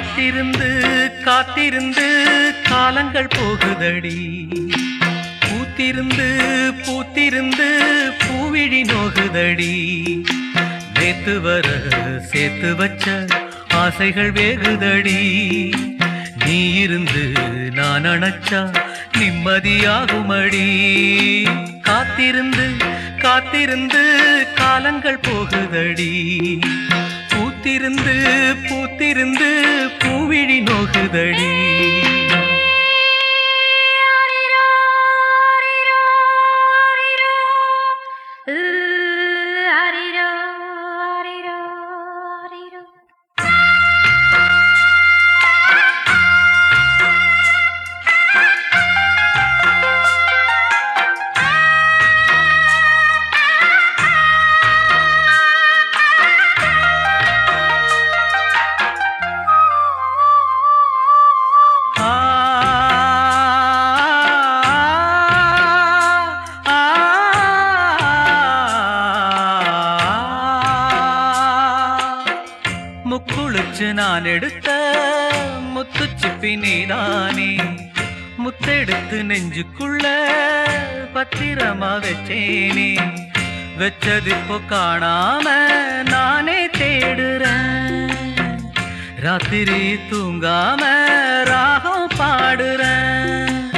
காத்திருந்து காத்திருந்து காலங்கள் போகுதடி. பூத்திருந்து பூத்திருந்து பூவிழி நோகுதடி. நேத்து வர சேர்த்து வச்ச ஆசைகள் வேகுதடி. நீ இருந்து நான் அணைச்சா நிம்மதியாகுமடி. காத்திருந்து காத்திருந்து காலங்கள் போகுதடி. பூத்திருந்து பூத்திருந்து பூவிழி நோகுதடி. முக்குளிச்சு நான் எடுத்த முத்துச்சிப்பி நீதானே? முத்தெடுத்து நெஞ்சுக்குள்ள பத்திரமா வச்சேனே? வச்சது இப்போ காணாம நானே தேடுறேன். ராத்திரி தூங்காம ராகம் பாடுறேன்.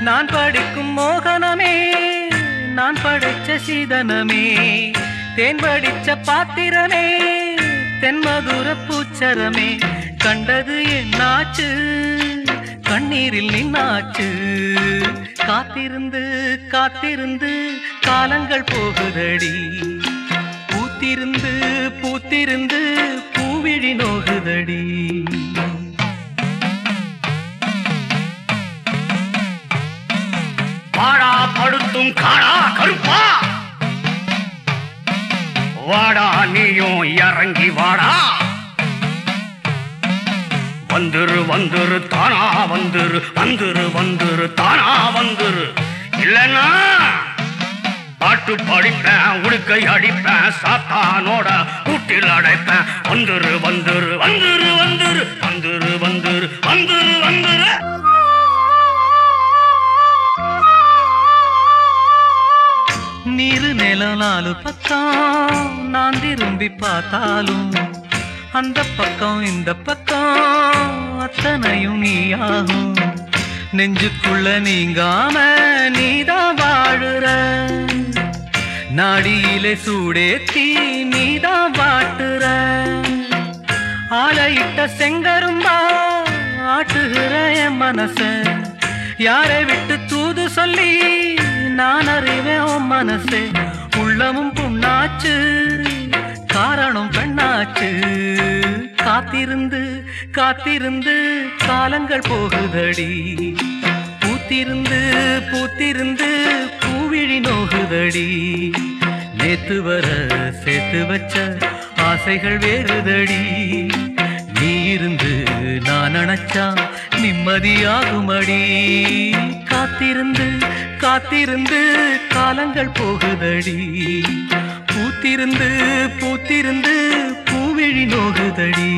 நான் படிக்கும் மோகனமே நான் படைச்ச சீதனமே. தேன் படிச்ச பாத்திரமே தென்மதுர பூச்சரமே கண்டது என்னாச்சு? கண்ணீரில் நின்னாச்சு. காத்திருந்து காத்திருந்து காலங்கள் போகுதடி. பூத்திருந்து பூத்திருந்து பூவிழி நோகுதடி. பாடா படுத்தும் கா வாடா நீயும் இறங்கி வாடா. வந்துரு வந்துரு தானா வந்துரு. வந்துரு வந்துரு தானா வந்துரு. இல்லைன்னா பாட்டு படிப்பேன் உடுக்கை அடிப்பேன் சாத்தானோட கூட்டில் அடைப்பேன். வந்துரு நாலு பக்கம் நான் திரும்பி பார்த்தாலும் அந்த பக்கம் இந்த பக்கம் அத்தனையும் நீயாகும். நெஞ்சுக்குள்ள நீங்காம நீதான் வாழுற. நாடியிலே சூடேத்தி நீதான் வாட்டுற. ஆலையிட்ட செங்கரும்பா ஆட்டுகிற என் மனச. யாரை விட்டு தூது சொல்லி நான் அறிவேன் உன் மனசே. உள்ளமும் புண்ணாச்சு காரணம் பெண்ணாச்சு. காத்திருந்து காத்திருந்து காலங்கள் போகுதடி. பூத்திருந்து பூத்திருந்து பூவிழி நோகுதடி. நேத்து வர சேர்த்து வச்ச ஆசைகள் வேறுதடி. நீ இருந்து நான் நினைச்சான் நிம்மதியாகுமடி. காத்திருந்து காத்திருந்து காலங்கள் போகுதடி. பூத்திருந்து பூத்திருந்து பூவிழி நோகுதடி.